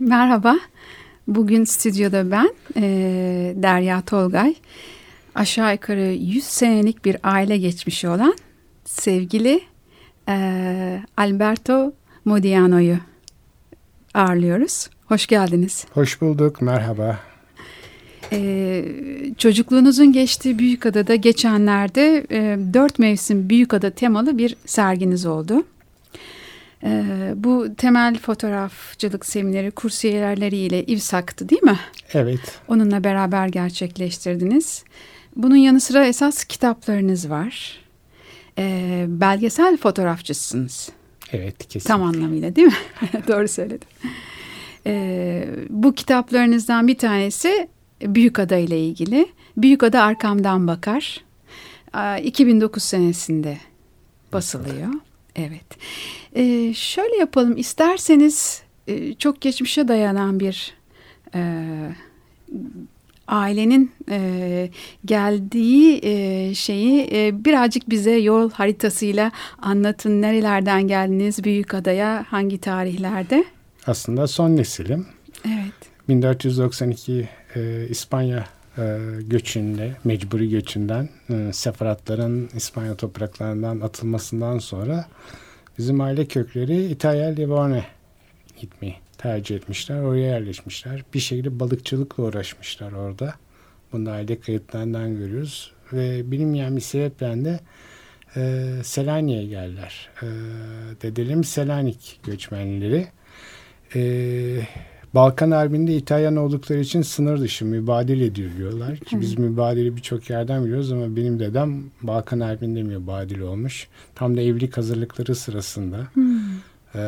Merhaba. Bugün stüdyoda ben e, Derya Tolgay. Aşağı yukarı 100 senelik bir aile geçmişi olan sevgili e, Alberto Modiano'yu ağırlıyoruz. Hoş geldiniz. Hoş bulduk. Merhaba. Ee, çocukluğunuzun geçtiği Büyükada'da geçenlerde e, dört mevsim Büyükada temalı bir serginiz oldu. E, bu temel fotoğrafçılık semineri kursiyerleriyle İVSAK'tı değil mi? Evet. Onunla beraber gerçekleştirdiniz. Bunun yanı sıra esas kitaplarınız var. E, belgesel fotoğrafçısınız. Evet kesin. Tam anlamıyla değil mi? Doğru söyledim. E, bu kitaplarınızdan bir tanesi Büyükada ile ilgili. Büyükada arkamdan bakar. 2009 senesinde basılıyor. Evet. Ee, şöyle yapalım. İsterseniz e, çok geçmişe dayanan bir e, ailenin e, geldiği e, şeyi e, birazcık bize yol haritasıyla anlatın. Nerelerden geldiniz Büyükada'ya? Hangi tarihlerde? Aslında son nesilim. Evet. 1492 e, İspanya göçünde, mecburi göçünden, e, seferatların İspanya topraklarından atılmasından sonra bizim aile kökleri İtalya Livorno gitmeyi tercih etmişler. Oraya yerleşmişler. Bir şekilde balıkçılıkla uğraşmışlar orada. Bunu da aile kayıtlarından görüyoruz. Ve bilinmeyen bir sebepten de e, Selanik'e geldiler. E, dedelim Selanik göçmenleri. E, Balkan Harbi'nde İtalyan oldukları için sınır dışı mübadele ediliyorlar. Ki biz mübadele birçok yerden biliyoruz ama benim dedem Balkan Harbi'nde mübadele olmuş. Tam da evlilik hazırlıkları sırasında. Hmm. Ee,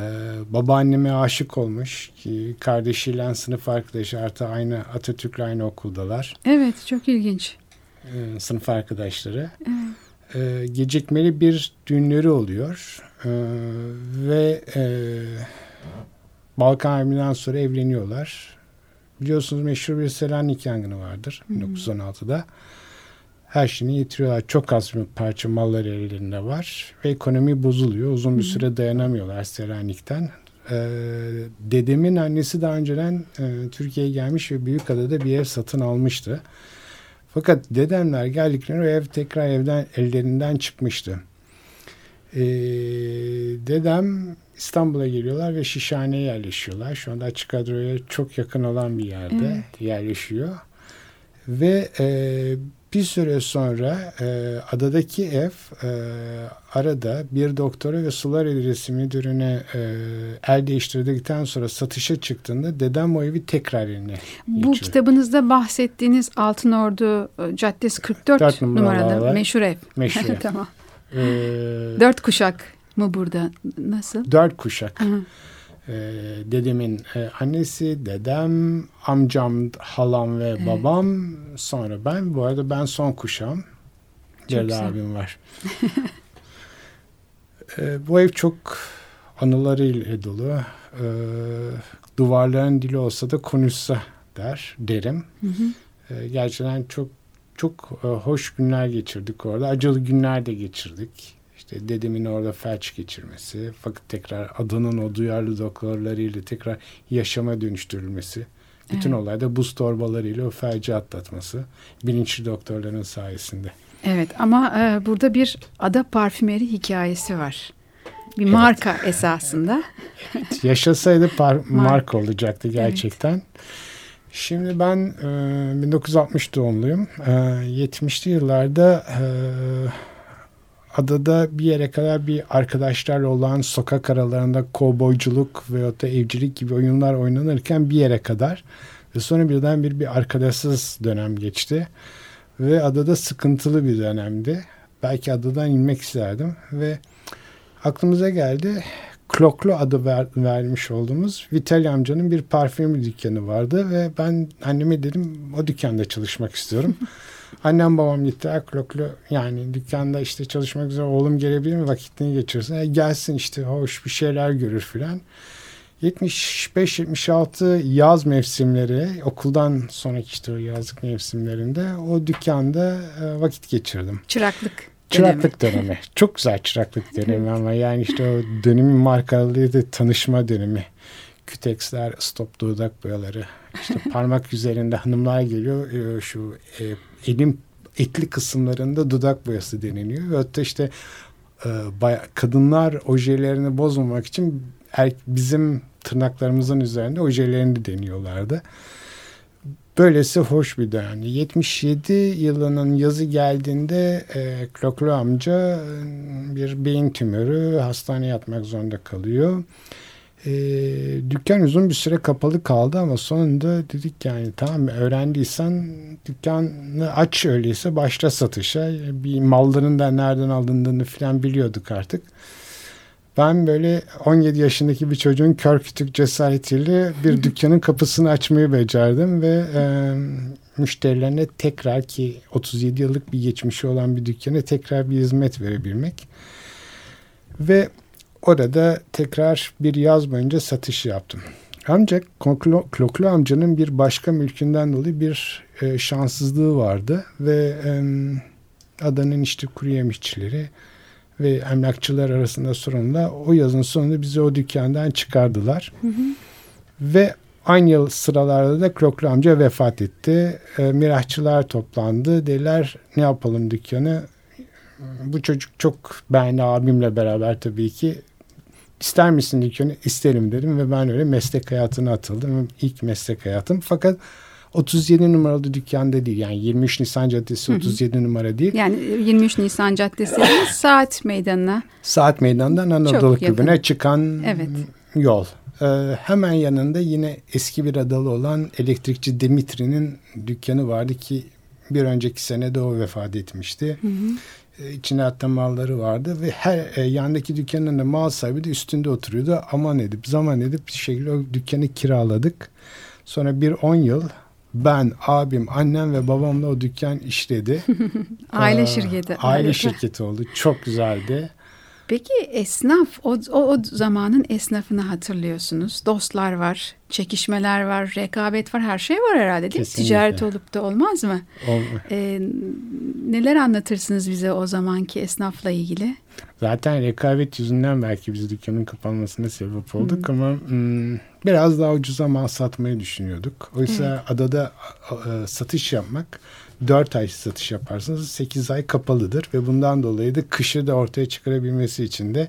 babaanneme aşık olmuş ki kardeşiyle sınıf arkadaşı artı aynı Atatürk'le aynı okuldalar. Evet çok ilginç. Ee, sınıf arkadaşları. Evet. Ee, gecikmeli bir düğünleri oluyor. Ee, ve e, Balkan Harbi'nden sonra evleniyorlar. Biliyorsunuz meşhur bir Selanik yangını vardır hmm. 1916'da. Her şeyini yitiriyorlar. Çok az bir parça malları ellerinde var. Ve ekonomi bozuluyor. Uzun bir süre dayanamıyorlar Selanik'ten. Ee, dedemin annesi daha önceden e, Türkiye'ye gelmiş ve Büyükada'da bir ev satın almıştı. Fakat dedemler geldiklerinde o ev tekrar evden ellerinden çıkmıştı. Ee, dedem İstanbul'a geliyorlar ve Şişhane'ye yerleşiyorlar. Şu anda açık kadroya çok yakın olan bir yerde evet. yerleşiyor. Ve e, bir süre sonra e, adadaki ev e, arada bir doktora ve sular idaresi müdürüne e, el değiştirdikten sonra satışa çıktığında dedem o evi tekrar eline Bu kitabınızda bahsettiğiniz Altın Ordu e, Caddesi 44 numaralı meşhur ev. Meşhur ev. tamam. Ee, Dört kuşak mı burada? Nasıl? Dört kuşak. Ee, dedemin e, annesi, dedem, amcam, halam ve evet. babam. Sonra ben. Bu arada ben son kuşağım. Celal abim var. ee, bu ev çok anılarıyla dolu. Ee, duvarların dili olsa da konuşsa der, derim. Hı hı. Ee, gerçekten çok çok e, hoş günler geçirdik orada. Acılı günler de geçirdik. İşte dedemin orada felç geçirmesi, fakat tekrar adanın o duyarlı doktorlarıyla tekrar yaşama dönüştürülmesi. Bütün evet. olay da buz torbalarıyla o felci atlatması. Bilinçli doktorların sayesinde. Evet ama e, burada bir ada parfümeri hikayesi var. Bir evet. marka esasında. Evet, yaşasaydı par- marka olacaktı gerçekten. Evet. Şimdi ben e, 1960 doğumluyum. E, 70'li yıllarda e, adada bir yere kadar bir arkadaşlarla olan sokak aralarında kovboyculuk veyahut da evcilik gibi oyunlar oynanırken bir yere kadar ve sonra birden bir bir arkadaşsız dönem geçti ve adada sıkıntılı bir dönemdi. Belki adadan inmek isterdim ve aklımıza geldi Kloklu adı ver, vermiş olduğumuz Vital amcanın bir parfüm dükkanı vardı ve ben anneme dedim o dükkanda çalışmak istiyorum. Annem babam gittiler Kloklu yani dükkanda işte çalışmak üzere oğlum gelebilir mi vakitini geçirsin. E, gelsin işte hoş bir şeyler görür filan. 75-76 yaz mevsimleri okuldan sonraki işte o yazlık mevsimlerinde o dükkanda e, vakit geçirdim. Çıraklık. Çıraklık dönemi. dönemi. Çok güzel çıraklık dönemi ama yani işte o dönemin markalıydı tanışma dönemi. küteksler, stop dudak boyaları. İşte parmak üzerinde hanımlar geliyor. E, şu e, elin etli kısımlarında dudak boyası deniliyor. Ve hatta işte e, baya, kadınlar ojelerini bozmamak için er, bizim tırnaklarımızın üzerinde ojelerini deniyorlardı. Böylesi hoş bir dönem. 77 yılının yazı geldiğinde e, Kloklu amca bir beyin tümörü hastaneye yatmak zorunda kalıyor. E, dükkan uzun bir süre kapalı kaldı ama sonunda dedik yani tamam öğrendiysen dükkanı aç öyleyse başla satışa. Bir malların da nereden alındığını falan biliyorduk artık. Ben böyle 17 yaşındaki bir çocuğun kör kütük cesaretiyle bir dükkanın kapısını açmayı becerdim ve e, müşterilerine tekrar ki 37 yıllık bir geçmişi olan bir dükkana tekrar bir hizmet verebilmek. Ve orada tekrar bir yaz boyunca satış yaptım. Ancak Kloklu amcanın bir başka mülkünden dolayı bir e, şanssızlığı vardı ve e, adanın işte kuru yemişçileri ve emlakçılar arasında sorunla o yazın sonunda bizi o dükkandan çıkardılar. Hı hı. Ve aynı yıl sıralarda da Kroklu amca vefat etti. E, mirahçılar toplandı. Dediler ne yapalım dükkanı. Bu çocuk çok ben abimle beraber tabii ki ister misin dükkanı? İsterim dedim ve ben öyle meslek hayatına atıldım. İlk meslek hayatım. Fakat 37 numaralı dükkanda değil. Yani 23 Nisan Caddesi 37 hı hı. numara değil. Yani 23 Nisan Caddesi Saat Meydanı'na. Saat Meydanı'ndan Anadolu Kulübü'ne çıkan evet. yol. Ee, hemen yanında yine eski bir adalı olan elektrikçi Dimitri'nin dükkanı vardı ki bir önceki sene de o vefat etmişti. Hı hı. Ee, içine hatta malları vardı ve her e, yandaki dükkanın da mal sahibi de üstünde oturuyordu. Aman edip zaman edip bir şekilde o dükkanı kiraladık. Sonra bir 10 yıl ben, abim, annem ve babamla o dükkan işledi. aile ee, şirketi. Aile şirketi oldu. Çok güzeldi. Peki esnaf, o, o, o zamanın esnafını hatırlıyorsunuz. Dostlar var, çekişmeler var, rekabet var, her şey var herhalde değil mi? Ticaret olup da olmaz mı? Ol ee, neler anlatırsınız bize o zamanki esnafla ilgili? Zaten rekabet yüzünden belki biz dükkanın kapanmasına sebep olduk hmm. ama hmm, biraz daha ucuza mal satmayı düşünüyorduk. Oysa evet. adada e, satış yapmak 4 ay satış yaparsanız 8 ay kapalıdır ve bundan dolayı da kışı da ortaya çıkarabilmesi için de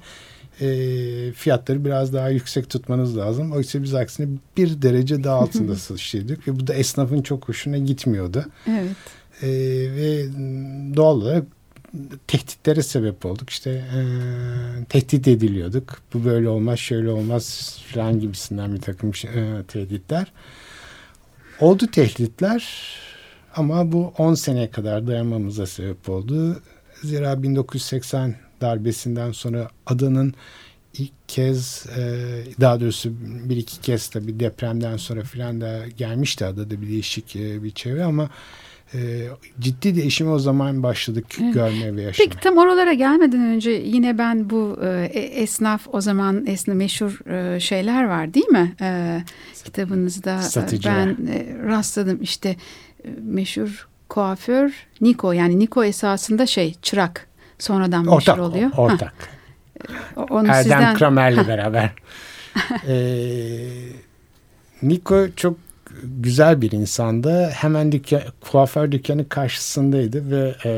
e, fiyatları biraz daha yüksek tutmanız lazım. Oysa biz aksine bir derece daha altında satışlıydık ve bu da esnafın çok hoşuna gitmiyordu. Evet. E, ve doğal olarak tehditlere sebep olduk. İşte e, tehdit ediliyorduk. Bu böyle olmaz, şöyle olmaz falan gibisinden bir takım e, tehditler. Oldu tehditler ama bu 10 seneye kadar dayanmamıza sebep oldu. Zira 1980 darbesinden sonra adanın ilk kez e, daha doğrusu bir iki kez tabii depremden sonra filan da gelmişti adada bir değişik e, bir çevre ama e, ciddi değişimi o zaman başladık evet. görmeye ve yaşamaya. Peki tam oralara gelmeden önce yine ben bu e, esnaf o zaman esnaf meşhur e, şeyler var değil mi? E, kitabınızda Satıcı. ben e, rastladım işte meşhur kuaför Niko yani Niko esasında şey çırak sonradan meşhur ortak, oluyor. Ortak. Ha. Onu Erdem sizden... Kramer'le beraber. ee, Niko çok güzel bir insandı. Hemen dükkan, kuaför dükkanı karşısındaydı ve e,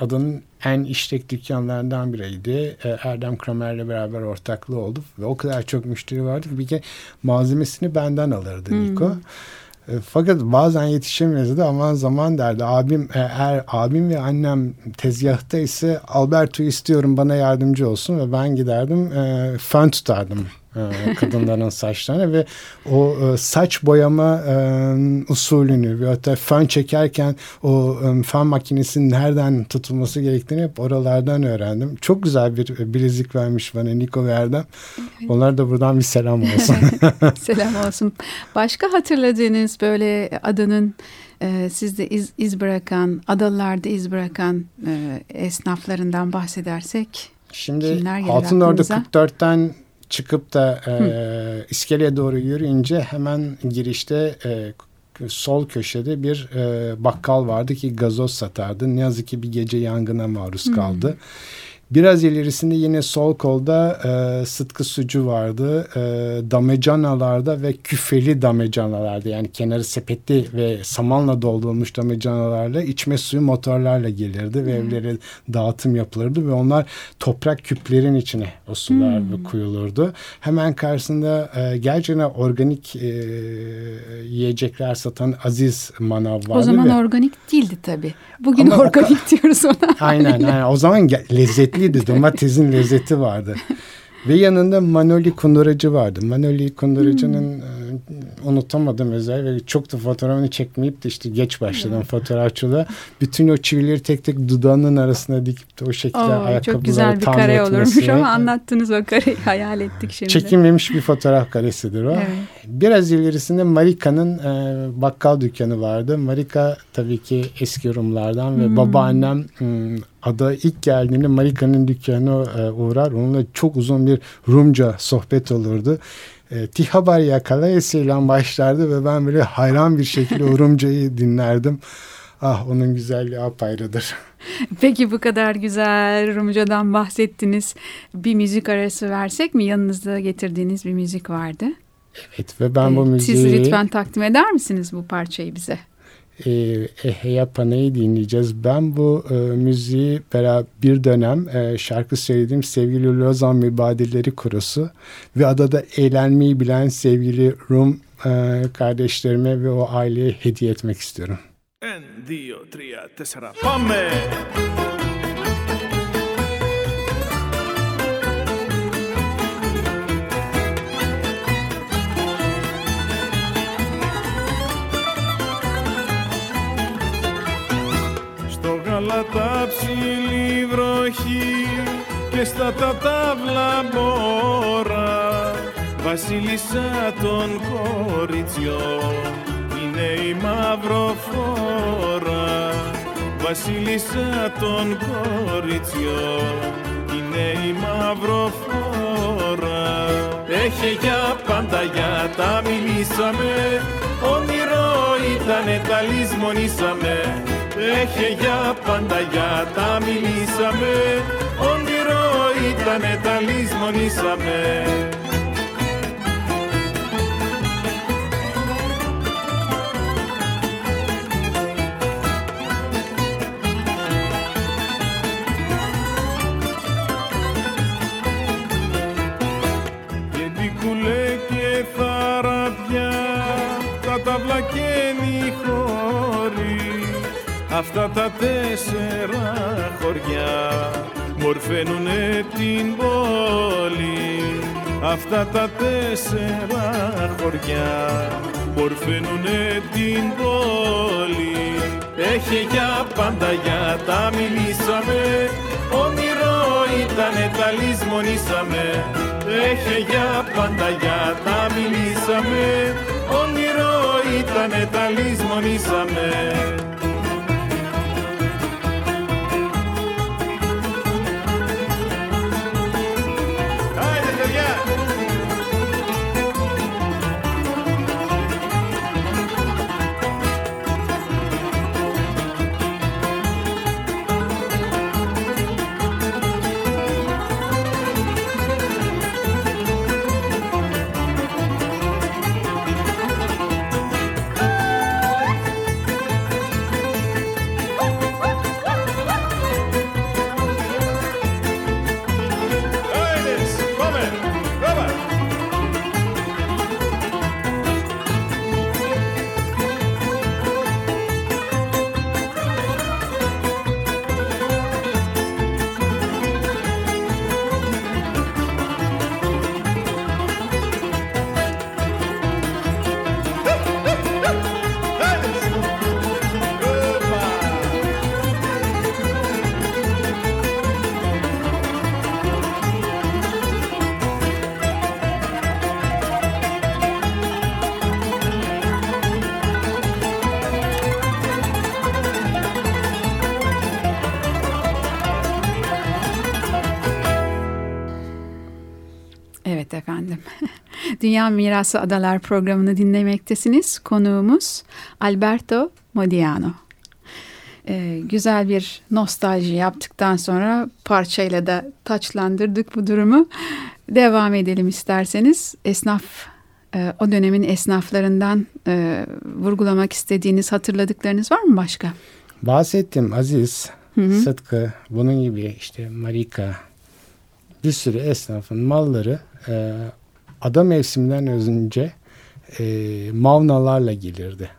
adanın en işlek dükkanlarından biriydi. E, Erdem Kramer'le beraber ortaklığı oldu ve o kadar çok müşteri vardı ki bir kere malzemesini benden alırdı hmm. Niko. E, fakat bazen yetişemiyordu aman zaman derdi. Abim eğer abim ve annem tezgahta ise Alberto istiyorum bana yardımcı olsun ve ben giderdim e, fön tutardım e, kadınların saçlarına ve o e, saç boyama e, usulünü ve hatta fön çekerken o fön makinesinin nereden tutulması gerektiğini hep oralardan öğrendim. Çok güzel bir bilezik vermiş bana Niko Verdem. Onlar da buradan bir selam olsun. selam olsun. Başka hatırladığınız böyle adının e, sizde iz, iz bırakan, adalarda iz bırakan e, esnaflarından bahsedersek Şimdi Altın Ordu 44'ten çıkıp da e, iskeleye doğru yürüyünce hemen girişte e, sol köşede bir e, bakkal vardı ki gazoz satardı. Ne yazık ki bir gece yangına maruz kaldı. Biraz ilerisinde yine sol kolda e, Sıtkı Sucu vardı. E, damecanalarda ve küfeli damecanalarda yani kenarı sepetli ve samanla doldurulmuş damecanalarla içme suyu motorlarla gelirdi ve hmm. evlere dağıtım yapılırdı ve onlar toprak küplerin içine o sular hmm. koyulurdu. Hemen karşısında e, gerçekten organik e, yiyecekler satan Aziz Manav vardı. O zaman ve, organik değildi tabii. Bugün organik o, diyoruz ona. Aynen, aynen. O zaman lezzetliydi. Domatesin lezzeti vardı. Ve yanında Manoli Kunduracı vardı. Manoli Kunduracı'nın hmm. E, unutamadım özel ve çok da fotoğrafını çekmeyip de işte geç başladım hmm. fotoğrafçılığa. Bütün o çivileri tek tek dudağının arasına dikip de o şekilde Oo, ayakkabıları Çok güzel bir kare olurmuş ama anlattınız o kareyi hayal ettik şimdi. Çekilmemiş bir fotoğraf karesidir o. Evet. Biraz ilerisinde Marika'nın e, bakkal dükkanı vardı. Marika tabii ki eski Rumlardan ve hmm. babaannem hmm, ada ilk geldiğinde Marika'nın dükkanına e, uğrar. Onunla çok uzun bir Rumca sohbet olurdu. E, Tihabar Yakalayasıyla başlardı ve ben böyle hayran bir şekilde o Rumcayı dinlerdim. Ah onun güzelliği apayrıdır. Peki bu kadar güzel Rumca'dan bahsettiniz. Bir müzik arası versek mi? Yanınızda getirdiğiniz bir müzik vardı. Evet ve ben evet, bu müziği... Siz lütfen takdim eder misiniz bu parçayı bize? E, Eheya Pana'yı dinleyeceğiz. Ben bu e, müziği beraber bir dönem e, şarkı söylediğim sevgili Lozan Mübadilleri Kurusu ve adada eğlenmeyi bilen sevgili Rum e, kardeşlerime ve o aileye hediye etmek istiyorum. En, dio, tria, pamme! Τα ψηλή βροχή και στα τα τάβλα μπόρα βασίλισσα των κοριτσιών είναι η μαυροφόρα. Βασίλισσα των κοριτσιών είναι η μαυροφόρα. Έχει για πάντα για τα μιλήσαμε όνειρο ήτανε τα λησμονήσαμε έχει για πάντα για τα μιλήσαμε. Όνειρο ήτανε τα λησμονήσαμε Αυτά τα τέσσερα χωριά μορφαίνουνε την πόλη. Αυτά τα τέσσερα χωριά μορφαίνουνε την πόλη. Έχει για πάντα για τα μιλήσαμε. Όνειρο ήτανε τα λησμονήσαμε. Έχει για πάντα για τα μιλήσαμε. Όνειρο ήτανε τα λησμονήσαμε Dünya Mirası Adalar programını dinlemektesiniz. Konuğumuz Alberto Modiano. e, güzel bir nostalji yaptıktan sonra parçayla da taçlandırdık bu durumu. Devam edelim isterseniz. Esnaf e, o dönemin esnaflarından e, vurgulamak istediğiniz hatırladıklarınız var mı başka? Bahsettim Aziz, hı hı. Sıtkı, bunun gibi işte Marika bir sürü esnafın malları e, ada mevsiminden önce e, mavnalarla gelirdi.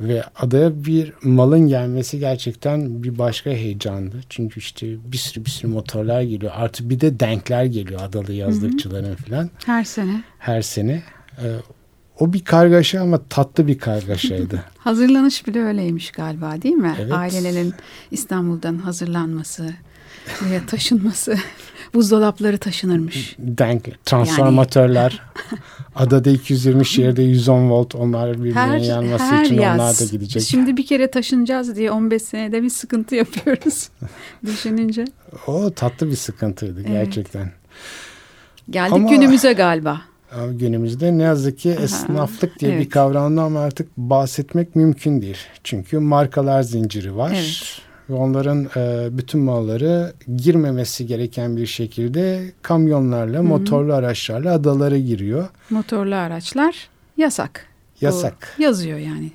Ve adaya bir malın gelmesi gerçekten bir başka heyecandı. Çünkü işte bir sürü bir sürü motorlar geliyor. Artı bir de denkler geliyor adalı yazlıkçıların falan. Her sene. Her sene. Ee, o bir kargaşa ama tatlı bir kargaşaydı. Hazırlanış bile öyleymiş galiba değil mi? Evet. Ailelerin İstanbul'dan hazırlanması veya taşınması. Buzdolapları taşınırmış. Denk, transformatörler. Yani... Adada 220, şehirde 110 volt. Onlar birbirine her, yanması her için yaz. onlar da gidecek. Şimdi bir kere taşınacağız diye 15 senede bir sıkıntı yapıyoruz. Düşününce. O tatlı bir sıkıntıydı evet. gerçekten. Geldik Ama... günümüze galiba günümüzde ne yazık ki Aha, esnaflık diye evet. bir kavramdan artık bahsetmek mümkün değil. Çünkü markalar zinciri var. Evet. Ve onların e, bütün malları girmemesi gereken bir şekilde kamyonlarla, Hı-hı. motorlu araçlarla adalara giriyor. Motorlu araçlar yasak. Yasak. Bu yazıyor yani.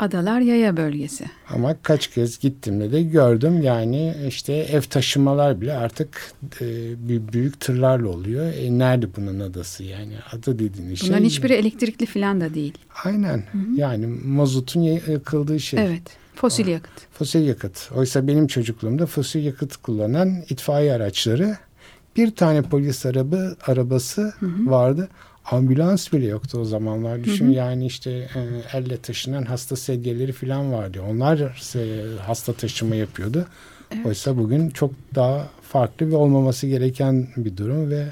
Adalar yaya bölgesi. Ama kaç kez gittiğimde de gördüm yani işte ev taşımalar bile artık e, bir büyük tırlarla oluyor. E, nerede bunun adası yani adı dediğin şey. Bunların hiçbiri elektrikli falan da değil. Aynen Hı-hı. yani mazotun yakıldığı şey. Evet fosil yakıt. Fosil yakıt. Oysa benim çocukluğumda fosil yakıt kullanan itfaiye araçları bir tane polis araba arabası Hı-hı. vardı ambulans bile yoktu o zamanlar. Düşün hı hı. yani işte e, elle taşınan hasta sedyeleri falan vardı. Onlar e, hasta taşıma yapıyordu. Evet. Oysa bugün çok daha farklı ve olmaması gereken bir durum ve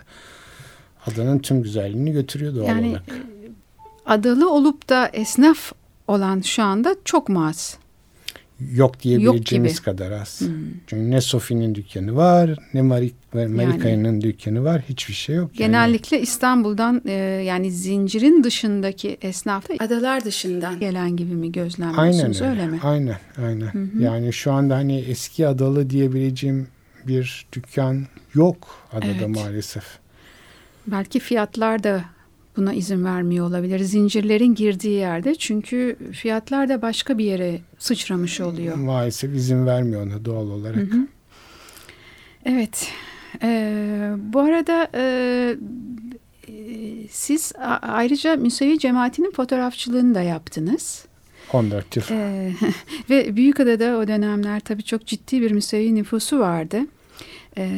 adanın tüm güzelliğini götürüyor doğal yani, olarak. Yani adalı olup da esnaf olan şu anda çok mu az? yok diyebileceğimiz yok kadar az. Hmm. Çünkü ne Sofi'nin dükkanı var ne Marik Marikaya'nın yani, dükkanı var. Hiçbir şey yok. Genellikle yani. İstanbul'dan e, yani zincirin dışındaki esnafta adalar dışından gelen gibi mi gözlemliyorsunuz aynen öyle, öyle mi? Aynen aynen. Hı hı. Yani şu anda hani eski adalı diyebileceğim bir dükkan yok adada evet. maalesef. Belki fiyatlar da buna izin vermiyor olabilir. Zincirlerin girdiği yerde çünkü fiyatlar da başka bir yere sıçramış oluyor. Maalesef izin vermiyor ona doğal olarak. Hı hı. Evet. Ee, bu arada e, siz ayrıca Müsevi Cemaati'nin fotoğrafçılığını da yaptınız. 14 yıl. Ee, ve Büyükada'da o dönemler tabii çok ciddi bir Müsevi nüfusu vardı. Ee,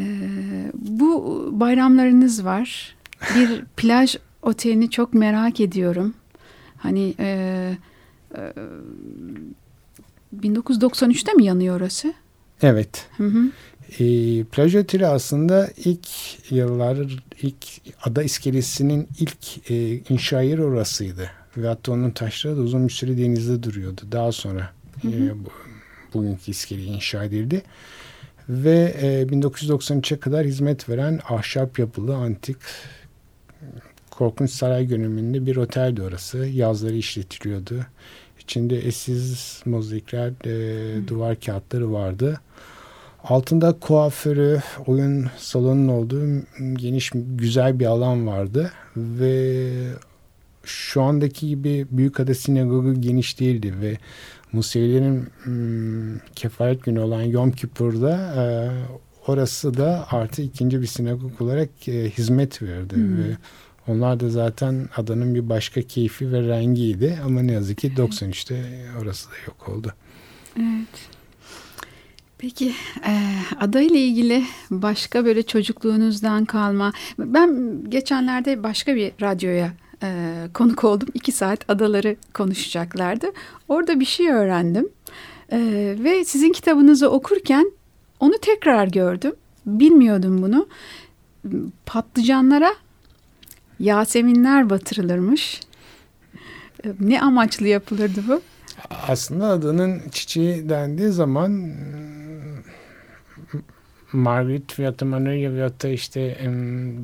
bu bayramlarınız var. Bir plaj otelini çok merak ediyorum. Hani e, e, 1993'te mi yanıyor orası? Evet. Hı hı. E, plaj oteli aslında ilk yıllar, ilk ada iskelesinin ilk e, inşa yeri orasıydı. Ve hatta onun taşları da uzun bir süre denizde duruyordu. Daha sonra hı hı. E, bu, bugünkü iskele inşa edildi. Ve e, 1993'e kadar hizmet veren ahşap yapılı antik Korkunç Saray döneminde bir oteldi orası. Yazları işletiliyordu. İçinde eşsiz mozaikler, e, duvar kağıtları vardı. Altında kuaförü, oyun salonunun olduğu geniş, güzel bir alan vardı. Ve şu andaki gibi Büyükada Sinagogu geniş değildi ve Musevilerin hmm, kefaret günü olan Yom Kippur'da e, orası da artı ikinci bir sinagog olarak e, hizmet verdi. Hmm. Ve onlar da zaten adanın bir başka keyfi ve rengiydi ama ne yazık ki 93'te orası da yok oldu. Evet. Peki e, ada ile ilgili başka böyle çocukluğunuzdan kalma ben geçenlerde başka bir radyoya e, konuk oldum. iki saat adaları konuşacaklardı. Orada bir şey öğrendim e, ve sizin kitabınızı okurken onu tekrar gördüm. Bilmiyordum bunu. Patlıcanlara Yaseminler batırılırmış. Ne amaçlı yapılırdı bu? Aslında adanın çiçeği dendiği zaman hmm, Margaret veyahut da Maria veyahut da işte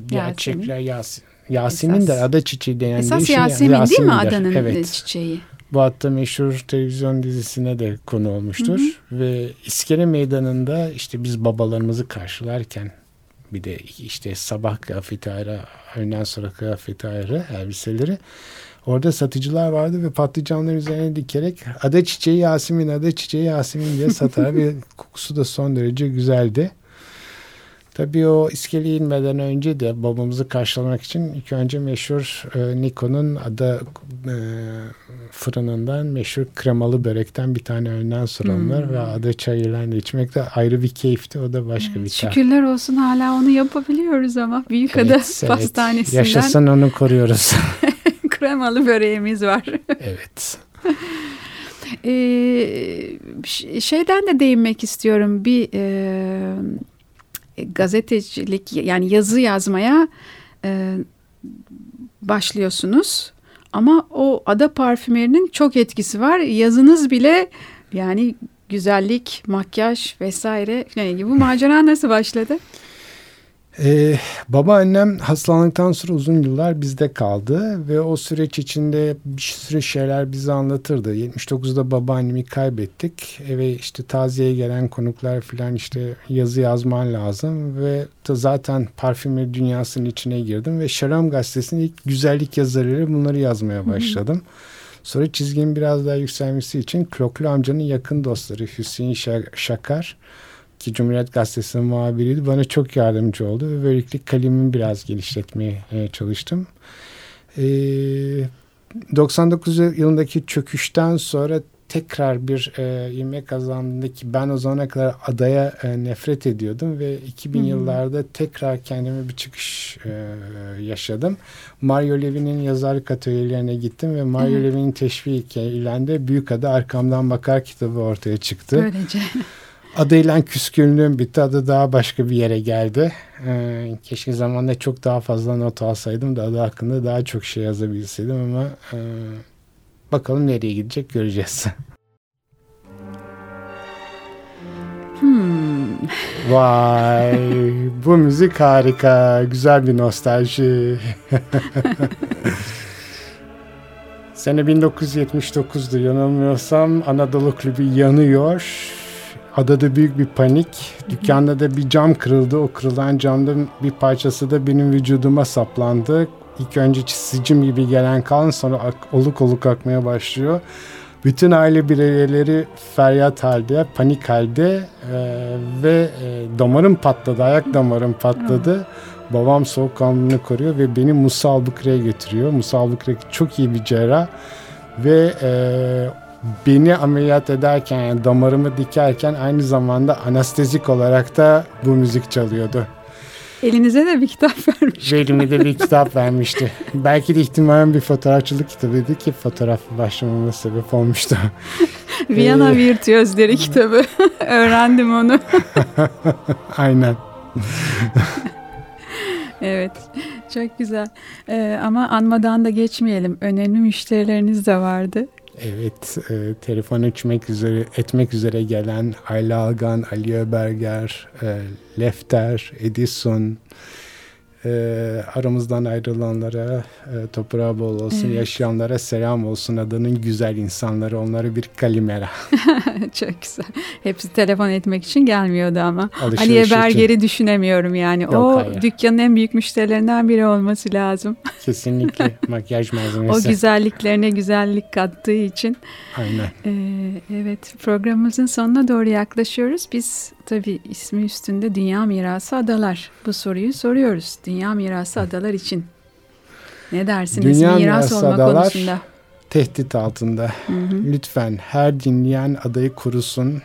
gerçekler Yasemin. Yasemin de ada çiçeği dendiği Esas şey. Yasemin değil mi adanın evet. çiçeği? Bu hatta meşhur televizyon dizisine de konu olmuştur. Hı hı. Ve İskele Meydanı'nda işte biz babalarımızı karşılarken bir de işte sabah kıyafeti ayrı, öğleden sonra kıyafeti ayrı elbiseleri. Orada satıcılar vardı ve patlıcanların üzerine dikerek ada çiçeği Yasemin, ada çiçeği Yasemin diye satar ve kokusu da son derece güzeldi. Tabii o iskeleye inmeden önce de babamızı karşılamak için ilk önce meşhur e, Niko'nun ada e, fırınından meşhur kremalı börekten bir tane önden sorunlar hmm. ve ada çayıyla içmek de ayrı bir keyifti. O da başka evet, bir tat. Şükürler olsun hala onu yapabiliyoruz ama Büyükada evet, evet. Pastanesi'nden. Yaşasın onu koruyoruz. kremalı böreğimiz var. evet. Ee, şeyden de değinmek istiyorum. Bir e, gazetecilik yani yazı yazmaya e, başlıyorsunuz. Ama o ada parfümerinin çok etkisi var. Yazınız bile yani güzellik, makyaj vesaire. Yani bu macera nasıl başladı? Ee, babaannem hastalandıktan sonra uzun yıllar bizde kaldı ve o süreç içinde bir sürü şeyler bize anlatırdı. 79'da babaannemi kaybettik. Eve işte taziyeye gelen konuklar falan işte yazı yazman lazım ve zaten parfümeri dünyasının içine girdim ve Şaram gazetesinin ilk güzellik yazarları bunları yazmaya başladım. Sonra çizginin biraz daha yükselmesi için Kloklu amcanın yakın dostları Hüseyin Şakar ki Cumhuriyet Gazetesi'nin muhabiriydi. Bana çok yardımcı oldu ve böylelikle kalemimi biraz geliştirmeye e, çalıştım. E, 99 yılındaki çöküşten sonra tekrar bir e, ivme kazandığında ki ben o zamana kadar adaya e, nefret ediyordum ve 2000 hmm. yıllarda tekrar kendime bir çıkış e, yaşadım. Mario Levy'nin yazarlık atölyelerine gittim ve Mario hmm. Levy'nin teşvikiyle de Büyük Ada Arkamdan Bakar kitabı ortaya çıktı. Böylece. Adıyla küskünlüğüm bitti. Adı daha başka bir yere geldi. Ee, keşke zamanında çok daha fazla not alsaydım da adı hakkında daha çok şey yazabilseydim ama e, bakalım nereye gidecek göreceğiz. Hmm. Vay bu müzik harika. Güzel bir nostalji. Sene 1979'du yanılmıyorsam Anadolu Kulübü yanıyor Adada büyük bir panik. Dükkanda da bir cam kırıldı. O kırılan camdan bir parçası da benim vücuduma saplandı. İlk önce sicim gibi gelen kan sonra oluk oluk akmaya başlıyor. Bütün aile bireyleri feryat halde, panik halde e, ve e, damarım patladı, ayak damarım patladı. Babam soğukkanlılığını koruyor ve beni Musa Albukre'ye götürüyor. Musa Albukre çok iyi bir cerrah ve e, beni ameliyat ederken yani damarımı dikerken aynı zamanda anestezik olarak da bu müzik çalıyordu. Elinize de bir kitap vermiş. Elime de bir kitap vermişti. Belki de ihtimalen bir fotoğrafçılık kitabıydı ki fotoğraf başlamama sebep olmuştu. Viyana ee, Virtüözleri kitabı. Öğrendim onu. Aynen. evet. Çok güzel. Ee, ama anmadan da geçmeyelim. Önemli müşterileriniz de vardı. Evet, e, telefon etmek üzere etmek üzere gelen Ayla Algan, Ali Öberger, e, Lefter, Edison, e, aramızdan ayrılanlara e, toprağı bol olsun, evet. yaşayanlara selam olsun adanın güzel insanları, onlara bir kalimera. Çok güzel. Hepsi telefon etmek için gelmiyordu ama. Aliye Berger'i düşünemiyorum yani. Yok, o hayır. dükkanın en büyük müşterilerinden biri olması lazım. Kesinlikle makyaj malzemesi. o güzelliklerine güzellik kattığı için. Aynen. Ee, evet programımızın sonuna doğru yaklaşıyoruz. Biz tabii ismi üstünde Dünya Mirası Adalar. Bu soruyu soruyoruz. Dünya Mirası Adalar için. Ne dersiniz Dünya miras olma adalar, konusunda? tehdit altında. Hı hı. Lütfen her dinleyen adayı korusun.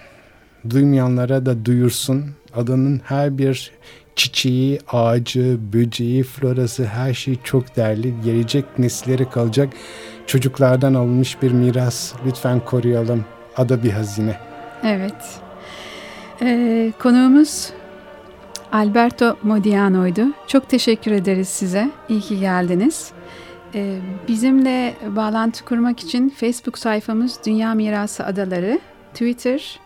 Duymayanlara da duyursun. Adanın her bir çiçeği, ağacı, böceği, florası her şey çok değerli. Gelecek nesillere kalacak çocuklardan alınmış bir miras. Lütfen koruyalım. Ada bir hazine. Evet. Ee, konuğumuz Alberto Modiano'ydu. Çok teşekkür ederiz size. İyi ki geldiniz. Ee, bizimle bağlantı kurmak için Facebook sayfamız Dünya Mirası Adaları, Twitter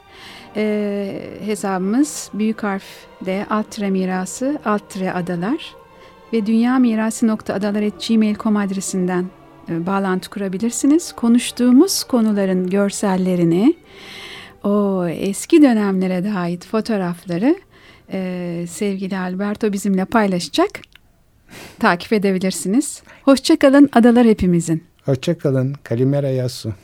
e, hesabımız büyük harf D alt tire mirası alt tire adalar ve dünya mirası nokta adresinden e, bağlantı kurabilirsiniz. Konuştuğumuz konuların görsellerini, o eski dönemlere ait fotoğrafları e, sevgili Alberto bizimle paylaşacak. Takip edebilirsiniz. Hoşçakalın adalar hepimizin. Hoşçakalın. Kalimera Yasu.